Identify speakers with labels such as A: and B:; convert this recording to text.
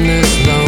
A: heaven is love.